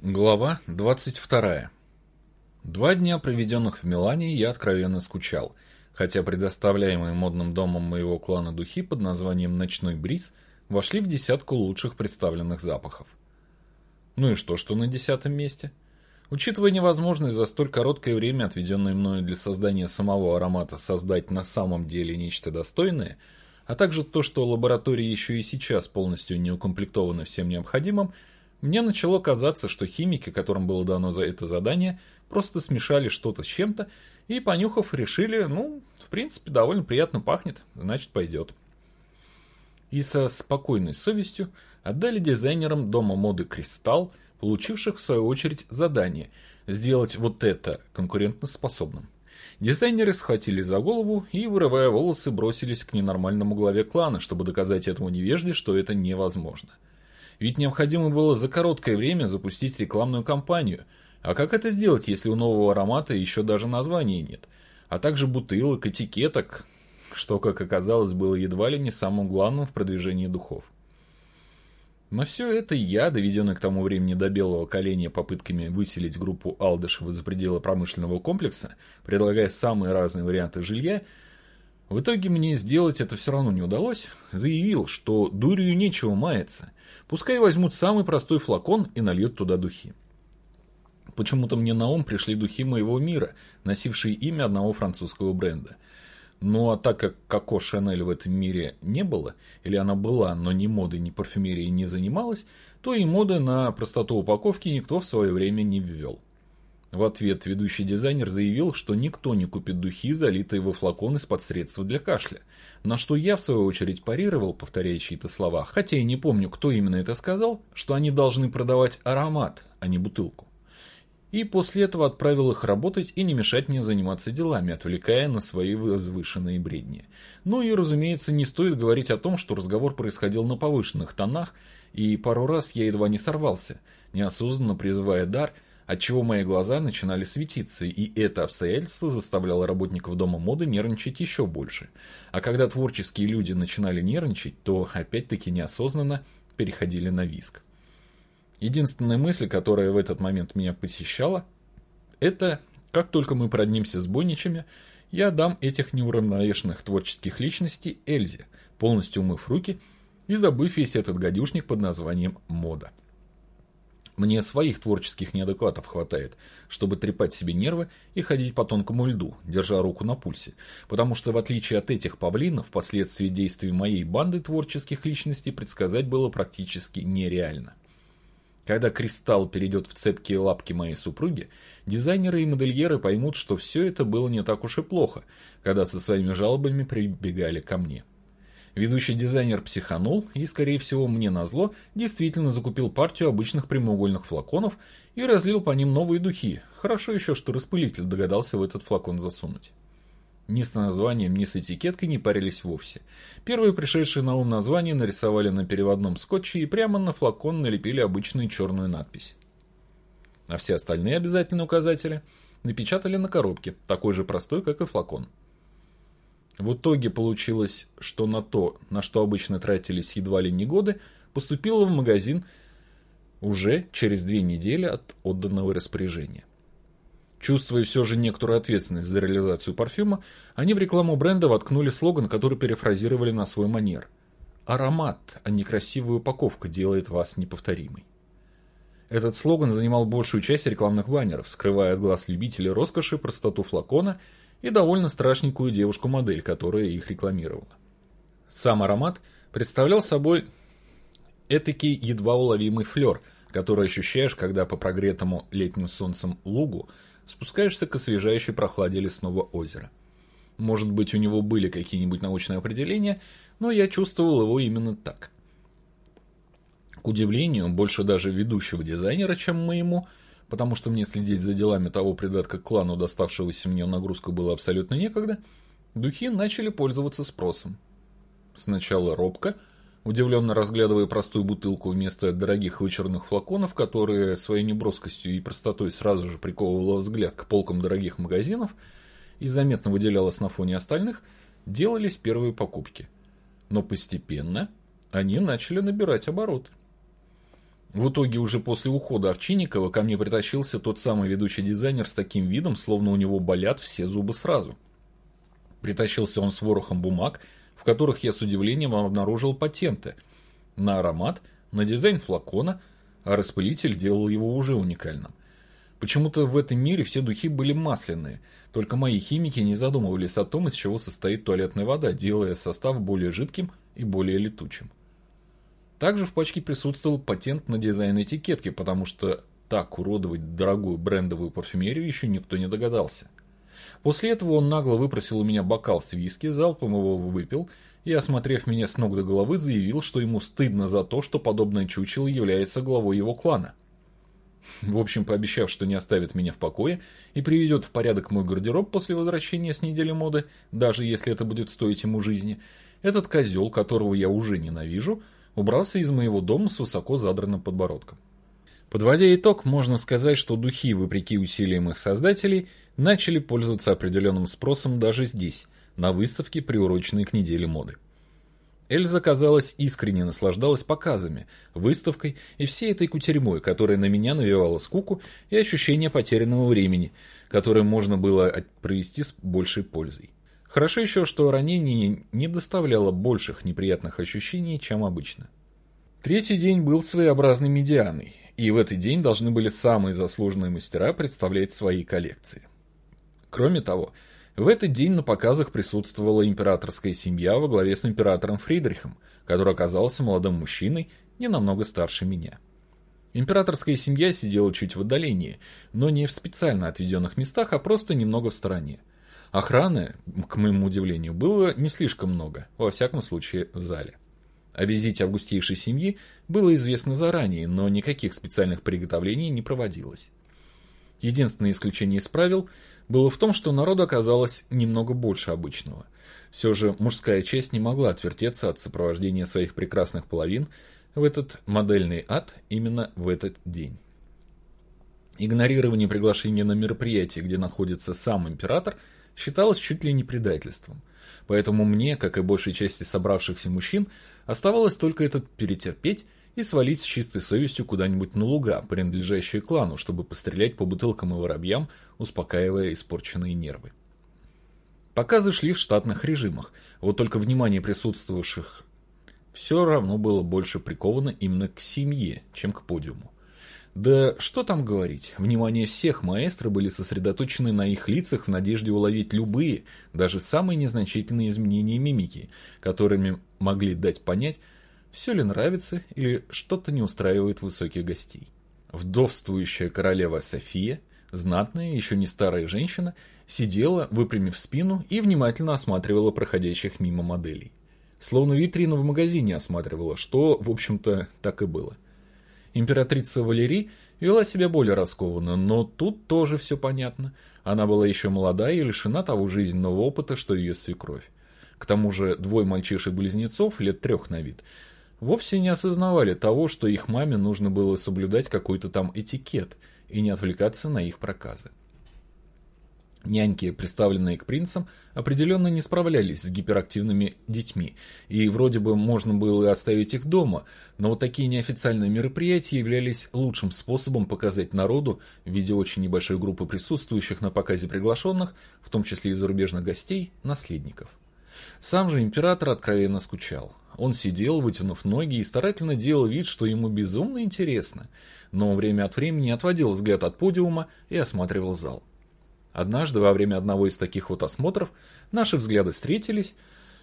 Глава 22. Два дня, проведенных в Милане, я откровенно скучал, хотя предоставляемые модным домом моего клана духи под названием «Ночной бриз» вошли в десятку лучших представленных запахов. Ну и что, что на десятом месте? Учитывая невозможность за столь короткое время, отведенное мною для создания самого аромата, создать на самом деле нечто достойное, а также то, что лаборатория еще и сейчас полностью не укомплектована всем необходимым, мне начало казаться, что химики, которым было дано за это задание, просто смешали что-то с чем-то и, понюхав, решили, ну, в принципе, довольно приятно пахнет, значит, пойдет. И со спокойной совестью отдали дизайнерам дома моды «Кристалл», получивших в свою очередь задание сделать вот это конкурентоспособным. Дизайнеры схватили за голову и, вырывая волосы, бросились к ненормальному главе клана, чтобы доказать этому невежде, что это невозможно. Ведь необходимо было за короткое время запустить рекламную кампанию. А как это сделать, если у нового аромата еще даже названия нет? А также бутылок, этикеток, что, как оказалось, было едва ли не самым главным в продвижении духов. Но все это я, доведенный к тому времени до белого коленя попытками выселить группу Алдышева за пределы промышленного комплекса, предлагая самые разные варианты жилья, в итоге мне сделать это все равно не удалось, заявил, что дурью нечего маяться, пускай возьмут самый простой флакон и нальют туда духи. Почему-то мне на ум пришли духи моего мира, носившие имя одного французского бренда. Ну а так как Коко Шанель в этом мире не было, или она была, но ни модой, ни парфюмерией не занималась, то и моды на простоту упаковки никто в свое время не ввел. В ответ ведущий дизайнер заявил, что никто не купит духи, залитые во флакон из-под средства для кашля. На что я, в свою очередь, парировал, повторяя чьи-то слова, хотя и не помню, кто именно это сказал, что они должны продавать аромат, а не бутылку. И после этого отправил их работать и не мешать мне заниматься делами, отвлекая на свои возвышенные бредни. Ну и, разумеется, не стоит говорить о том, что разговор происходил на повышенных тонах, и пару раз я едва не сорвался, неосознанно призывая дар – отчего мои глаза начинали светиться, и это обстоятельство заставляло работников дома моды нервничать еще больше. А когда творческие люди начинали нервничать, то опять-таки неосознанно переходили на виск. Единственная мысль, которая в этот момент меня посещала, это как только мы проднимся с бойничами, я дам этих неуравновешенных творческих личностей Эльзе, полностью умыв руки и забыв весь этот гадюшник под названием «мода». Мне своих творческих неадекватов хватает, чтобы трепать себе нервы и ходить по тонкому льду, держа руку на пульсе, потому что в отличие от этих павлинов, впоследствии действий моей банды творческих личностей предсказать было практически нереально. Когда кристалл перейдет в цепкие лапки моей супруги, дизайнеры и модельеры поймут, что все это было не так уж и плохо, когда со своими жалобами прибегали ко мне. Ведущий дизайнер психанул и, скорее всего, мне назло, действительно закупил партию обычных прямоугольных флаконов и разлил по ним новые духи. Хорошо еще, что распылитель догадался в этот флакон засунуть. Ни с названием, ни с этикеткой не парились вовсе. Первые пришедшие на ум названия нарисовали на переводном скотче и прямо на флакон налепили обычную черную надпись. А все остальные обязательные указатели напечатали на коробке, такой же простой, как и флакон. В итоге получилось, что на то, на что обычно тратились едва ли не годы, поступило в магазин уже через две недели от отданного распоряжения. Чувствуя все же некоторую ответственность за реализацию парфюма, они в рекламу бренда воткнули слоган, который перефразировали на свой манер. «Аромат, а не красивая упаковка делает вас неповторимой». Этот слоган занимал большую часть рекламных баннеров, скрывая от глаз любителей роскоши простоту флакона и довольно страшненькую девушку-модель, которая их рекламировала. Сам аромат представлял собой этакий едва уловимый флер, который ощущаешь, когда по прогретому летним солнцем лугу спускаешься к освежающей прохладе лесного озера. Может быть, у него были какие-нибудь научные определения, но я чувствовал его именно так. К удивлению, больше даже ведущего дизайнера, чем моему, потому что мне следить за делами того придатка к клану, доставшегося мне нагрузку, было абсолютно некогда, духи начали пользоваться спросом. Сначала робко, удивленно разглядывая простую бутылку вместо дорогих вычурных флаконов, которые своей неброскостью и простотой сразу же приковывала взгляд к полкам дорогих магазинов и заметно выделялась на фоне остальных, делались первые покупки. Но постепенно они начали набирать обороты. В итоге уже после ухода Овчинникова ко мне притащился тот самый ведущий дизайнер с таким видом, словно у него болят все зубы сразу. Притащился он с ворохом бумаг, в которых я с удивлением обнаружил патенты на аромат, на дизайн флакона, а распылитель делал его уже уникальным. Почему-то в этом мире все духи были масляные, только мои химики не задумывались о том, из чего состоит туалетная вода, делая состав более жидким и более летучим. Также в пачке присутствовал патент на дизайн этикетки, потому что так уродовать дорогую брендовую парфюмерию еще никто не догадался. После этого он нагло выпросил у меня бокал с виски, залпом его выпил и, осмотрев меня с ног до головы, заявил, что ему стыдно за то, что подобное чучело является главой его клана. В общем, пообещав, что не оставит меня в покое и приведет в порядок мой гардероб после возвращения с недели моды, даже если это будет стоить ему жизни, этот козел, которого я уже ненавижу, убрался из моего дома с высоко задранным подбородком. Подводя итог, можно сказать, что духи, вопреки усилиям их создателей, начали пользоваться определенным спросом даже здесь, на выставке, приуроченной к неделе моды. Эльза, казалось, искренне наслаждалась показами, выставкой и всей этой кутерьмой, которая на меня навевала скуку и ощущение потерянного времени, которое можно было провести с большей пользой. Хорошо еще, что ранение не доставляло больших неприятных ощущений, чем обычно. Третий день был своеобразной медианой, и в этот день должны были самые заслуженные мастера представлять свои коллекции. Кроме того, в этот день на показах присутствовала императорская семья во главе с императором Фридрихом, который оказался молодым мужчиной, не намного старше меня. Императорская семья сидела чуть в отдалении, но не в специально отведенных местах, а просто немного в стороне. Охраны, к моему удивлению, было не слишком много, во всяком случае в зале. О визите августейшей семьи было известно заранее, но никаких специальных приготовлений не проводилось. Единственное исключение из правил было в том, что народу оказалось немного больше обычного. Все же мужская часть не могла отвертеться от сопровождения своих прекрасных половин в этот модельный ад именно в этот день. Игнорирование приглашения на мероприятие, где находится сам император, считалось чуть ли не предательством. Поэтому мне, как и большей части собравшихся мужчин, Оставалось только этот перетерпеть и свалить с чистой совестью куда-нибудь на луга, принадлежащие клану, чтобы пострелять по бутылкам и воробьям, успокаивая испорченные нервы. Показы шли в штатных режимах, вот только внимание присутствовавших все равно было больше приковано именно к семье, чем к подиуму. Да что там говорить, внимание всех маэстро были сосредоточены на их лицах в надежде уловить любые, даже самые незначительные изменения мимики, которыми могли дать понять, все ли нравится или что-то не устраивает высоких гостей. Вдовствующая королева София, знатная, еще не старая женщина, сидела, выпрямив спину и внимательно осматривала проходящих мимо моделей. Словно витрину в магазине осматривала, что, в общем-то, так и было. Императрица Валерий вела себя более раскованно, но тут тоже все понятно. Она была еще молода и лишена того жизненного опыта, что ее свекровь. К тому же двое мальчишек-близнецов, лет трех на вид, вовсе не осознавали того, что их маме нужно было соблюдать какой-то там этикет и не отвлекаться на их проказы. Няньки, представленные к принцам, определенно не справлялись с гиперактивными детьми, и вроде бы можно было оставить их дома, но вот такие неофициальные мероприятия являлись лучшим способом показать народу, в виде очень небольшой группы присутствующих на показе приглашенных, в том числе и зарубежных гостей, наследников. Сам же император откровенно скучал. Он сидел, вытянув ноги, и старательно делал вид, что ему безумно интересно, но время от времени отводил взгляд от подиума и осматривал зал. Однажды, во время одного из таких вот осмотров, наши взгляды встретились,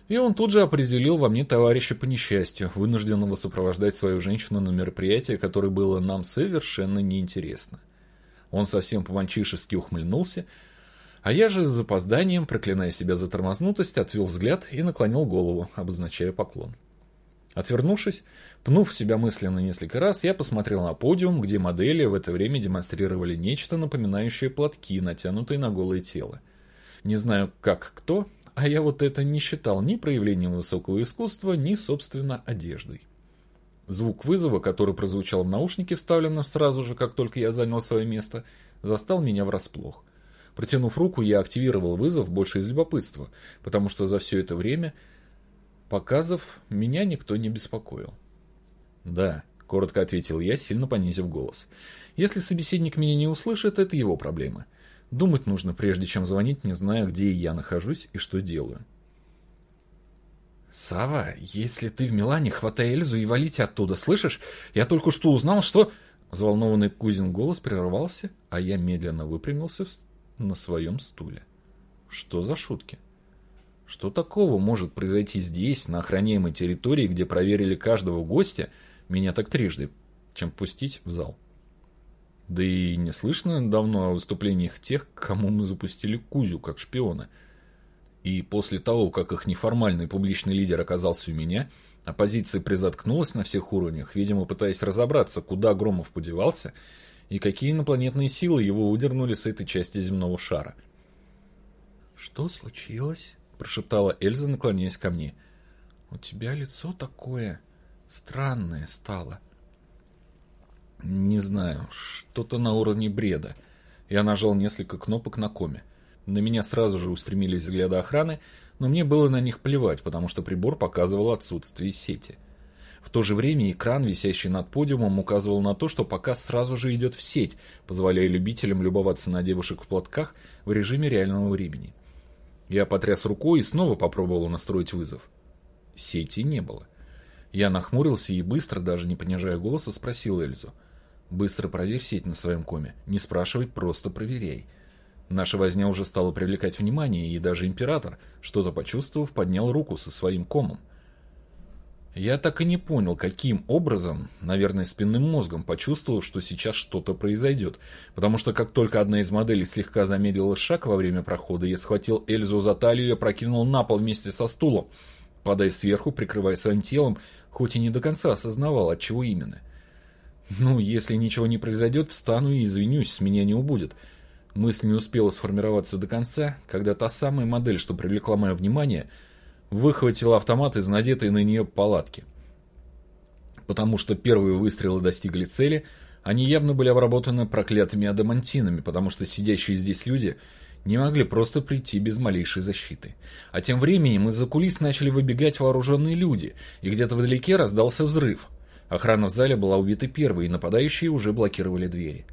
и он тут же определил во мне товарища по несчастью, вынужденного сопровождать свою женщину на мероприятие, которое было нам совершенно неинтересно. Он совсем по-мальчишески ухмыльнулся, а я же с запозданием, проклиная себя за тормознутость, отвел взгляд и наклонил голову, обозначая поклон. Отвернувшись, пнув себя мысленно несколько раз, я посмотрел на подиум, где модели в это время демонстрировали нечто напоминающее платки, натянутые на голое тело. Не знаю, как кто, а я вот это не считал ни проявлением высокого искусства, ни, собственно, одеждой. Звук вызова, который прозвучал в наушнике, вставленном сразу же, как только я занял свое место, застал меня врасплох. Протянув руку, я активировал вызов больше из любопытства, потому что за все это время Показов меня никто не беспокоил. Да, — коротко ответил я, сильно понизив голос. «Если собеседник меня не услышит, это его проблема. Думать нужно, прежде чем звонить, не зная, где я нахожусь и что делаю». «Сава, если ты в Милане, хватай Эльзу и валите оттуда, слышишь? Я только что узнал, что...» Взволнованный Кузин голос прервался, а я медленно выпрямился на своем стуле. «Что за шутки?» Что такого может произойти здесь, на охраняемой территории, где проверили каждого гостя, меня так трижды, чем пустить в зал? Да и не слышно давно о выступлениях тех, кому мы запустили Кузю как шпиона. И после того, как их неформальный публичный лидер оказался у меня, оппозиция призаткнулась на всех уровнях, видимо, пытаясь разобраться, куда Громов подевался и какие инопланетные силы его удернули с этой части земного шара. «Что случилось?» — прошептала Эльза, наклоняясь ко мне. «У тебя лицо такое странное стало». «Не знаю, что-то на уровне бреда». Я нажал несколько кнопок на коме. На меня сразу же устремились взгляды охраны, но мне было на них плевать, потому что прибор показывал отсутствие сети. В то же время экран, висящий над подиумом, указывал на то, что показ сразу же идет в сеть, позволяя любителям любоваться на девушек в платках в режиме реального времени. Я потряс рукой и снова попробовал настроить вызов. Сети не было. Я нахмурился и быстро, даже не понижая голоса, спросил Эльзу. «Быстро проверь сеть на своем коме. Не спрашивай, просто проверяй». Наша возня уже стала привлекать внимание, и даже император, что-то почувствовав, поднял руку со своим комом. Я так и не понял, каким образом, наверное, спинным мозгом почувствовал, что сейчас что-то произойдет. Потому что как только одна из моделей слегка замедлила шаг во время прохода, я схватил Эльзу за талию и прокинул на пол вместе со стулом, падая сверху, прикрывая своим телом, хоть и не до конца осознавал, от чего именно. Ну, если ничего не произойдет, встану и извинюсь, с меня не убудет. Мысль не успела сформироваться до конца, когда та самая модель, что привлекла мое внимание – выхватила автомат из надетой на нее палатки. Потому что первые выстрелы достигли цели, они явно были обработаны проклятыми адамантинами, потому что сидящие здесь люди не могли просто прийти без малейшей защиты. А тем временем из-за кулис начали выбегать вооруженные люди, и где-то вдалеке раздался взрыв. Охрана в зале была убита первой, и нападающие уже блокировали двери.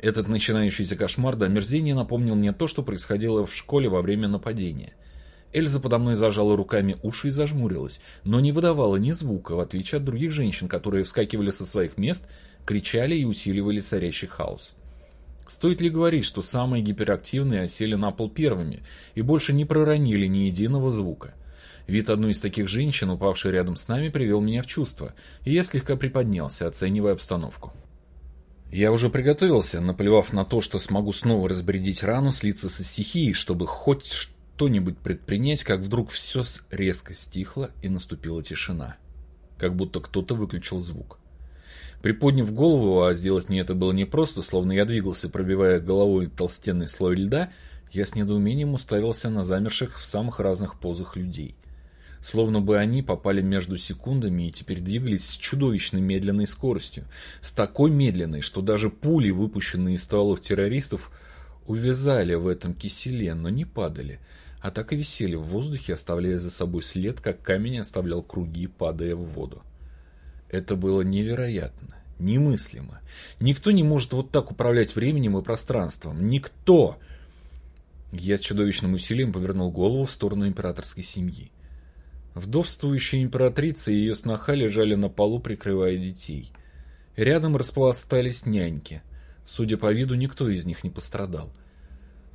Этот начинающийся кошмар до омерзения напомнил мне то, что происходило в школе во время нападения – Эльза подо мной зажала руками уши и зажмурилась, но не выдавала ни звука, в отличие от других женщин, которые вскакивали со своих мест, кричали и усиливали царящий хаос. Стоит ли говорить, что самые гиперактивные осели на пол первыми и больше не проронили ни единого звука? Вид одной из таких женщин, упавшей рядом с нами, привел меня в чувство, и я слегка приподнялся, оценивая обстановку. Я уже приготовился, наплевав на то, что смогу снова разбередить рану, слиться со стихией, чтобы хоть что-нибудь предпринять, как вдруг все резко стихло и наступила тишина. Как будто кто-то выключил звук. Приподняв голову, а сделать мне это было непросто, словно я двигался, пробивая головой толстенный слой льда, я с недоумением уставился на замерших в самых разных позах людей. Словно бы они попали между секундами и теперь двигались с чудовищно медленной скоростью. С такой медленной, что даже пули, выпущенные из стволов террористов, увязали в этом киселе, но не падали – а так и висели в воздухе, оставляя за собой след, как камень оставлял круги, падая в воду. Это было невероятно, немыслимо. Никто не может вот так управлять временем и пространством. Никто! Я с чудовищным усилием повернул голову в сторону императорской семьи. Вдовствующая императрица и ее сноха лежали на полу, прикрывая детей. Рядом распластались няньки. Судя по виду, никто из них не пострадал.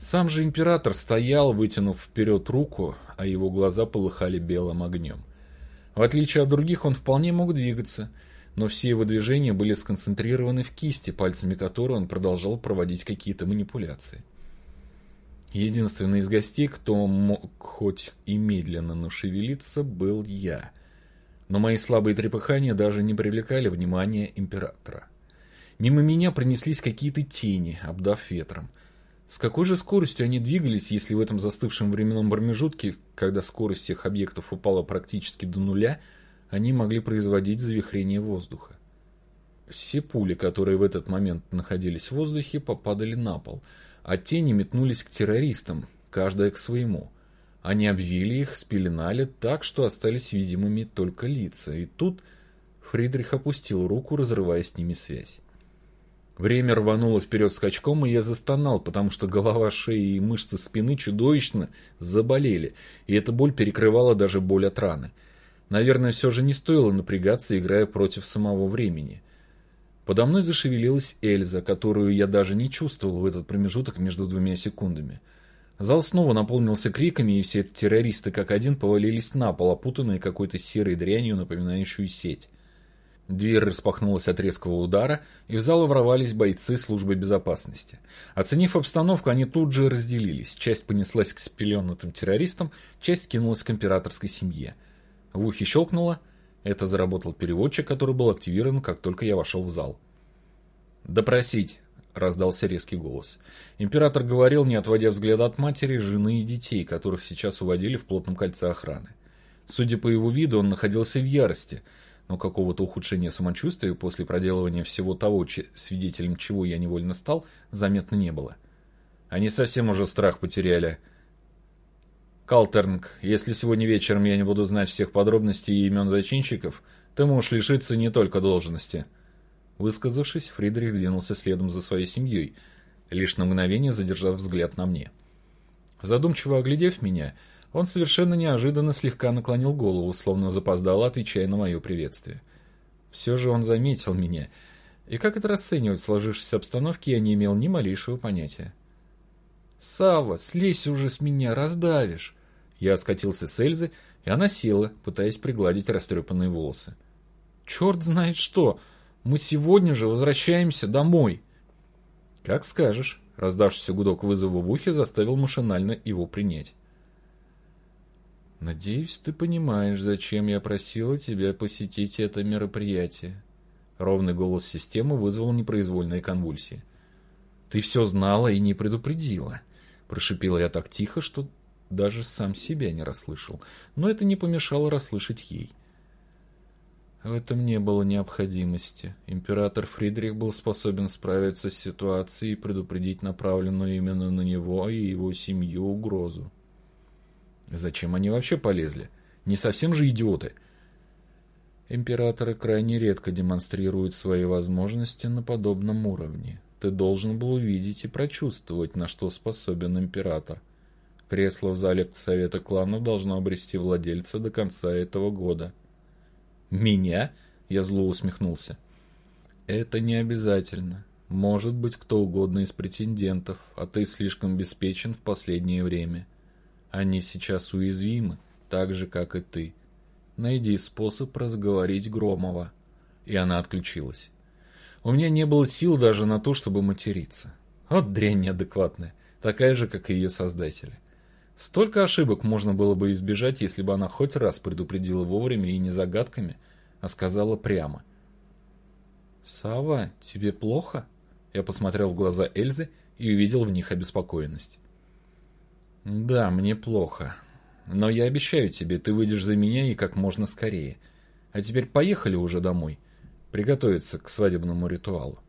Сам же император стоял, вытянув вперед руку, а его глаза полыхали белым огнем. В отличие от других, он вполне мог двигаться, но все его движения были сконцентрированы в кисти, пальцами которой он продолжал проводить какие-то манипуляции. Единственный из гостей, кто мог хоть и медленно, но шевелиться, был я. Но мои слабые трепыхания даже не привлекали внимания императора. Мимо меня пронеслись какие-то тени, обдав ветром – с какой же скоростью они двигались, если в этом застывшем временном промежутке, когда скорость всех объектов упала практически до нуля, они могли производить завихрение воздуха? Все пули, которые в этот момент находились в воздухе, попадали на пол, а тени метнулись к террористам, каждая к своему. Они обвили их, спеленали так, что остались видимыми только лица. И тут Фридрих опустил руку, разрывая с ними связь. Время рвануло вперед скачком, и я застонал, потому что голова, шея и мышцы спины чудовищно заболели, и эта боль перекрывала даже боль от раны. Наверное, все же не стоило напрягаться, играя против самого времени. Подо мной зашевелилась Эльза, которую я даже не чувствовал в этот промежуток между двумя секундами. Зал снова наполнился криками, и все террористы как один повалились на пол, опутанные какой-то серой дрянью, напоминающую сеть. Дверь распахнулась от резкого удара, и в зал ворвались бойцы службы безопасности. Оценив обстановку, они тут же разделились. Часть понеслась к спеленутым террористам, часть кинулась к императорской семье. В ухе щелкнуло. Это заработал переводчик, который был активирован, как только я вошел в зал. «Допросить!» — раздался резкий голос. Император говорил, не отводя взгляда от матери, жены и детей, которых сейчас уводили в плотном кольце охраны. Судя по его виду, он находился в ярости — но какого-то ухудшения самочувствия после проделывания всего того, свидетелем чего я невольно стал, заметно не было. Они совсем уже страх потеряли. Калтернг, если сегодня вечером я не буду знать всех подробностей и имен зачинщиков, ты можешь лишиться не только должности. Высказавшись, Фридрих двинулся следом за своей семьей, лишь на мгновение задержав взгляд на мне. Задумчиво оглядев меня, он совершенно неожиданно слегка наклонил голову, словно запоздало, отвечая на мое приветствие. Все же он заметил меня, и как это расценивать в сложившейся обстановке, я не имел ни малейшего понятия. Сава, слезь уже с меня, раздавишь!» Я скатился с Эльзы, и она села, пытаясь пригладить растрепанные волосы. «Черт знает что! Мы сегодня же возвращаемся домой!» «Как скажешь!» Раздавшийся гудок вызова в ухе заставил машинально его принять. «Надеюсь, ты понимаешь, зачем я просила тебя посетить это мероприятие». Ровный голос системы вызвал непроизвольные конвульсии. «Ты все знала и не предупредила», — прошипела я так тихо, что даже сам себя не расслышал, но это не помешало расслышать ей. В этом не было необходимости. Император Фридрих был способен справиться с ситуацией и предупредить направленную именно на него и его семью угрозу. Зачем они вообще полезли? Не совсем же идиоты. Императоры крайне редко демонстрируют свои возможности на подобном уровне. Ты должен был увидеть и прочувствовать, на что способен император. Кресло в зале Совета кланов должно обрести владельца до конца этого года. «Меня?» – я зло усмехнулся. «Это не обязательно. Может быть кто угодно из претендентов, а ты слишком обеспечен в последнее время. Они сейчас уязвимы, так же, как и ты. Найди способ разговорить Громова. И она отключилась. У меня не было сил даже на то, чтобы материться. Вот дрянь неадекватная, такая же, как и ее создатели. Столько ошибок можно было бы избежать, если бы она хоть раз предупредила вовремя и не загадками, а сказала прямо. «Сава, тебе плохо?» Я посмотрел в глаза Эльзы и увидел в них обеспокоенность. Да, мне плохо. Но я обещаю тебе, ты выйдешь за меня и как можно скорее. А теперь поехали уже домой. Приготовиться к свадебному ритуалу.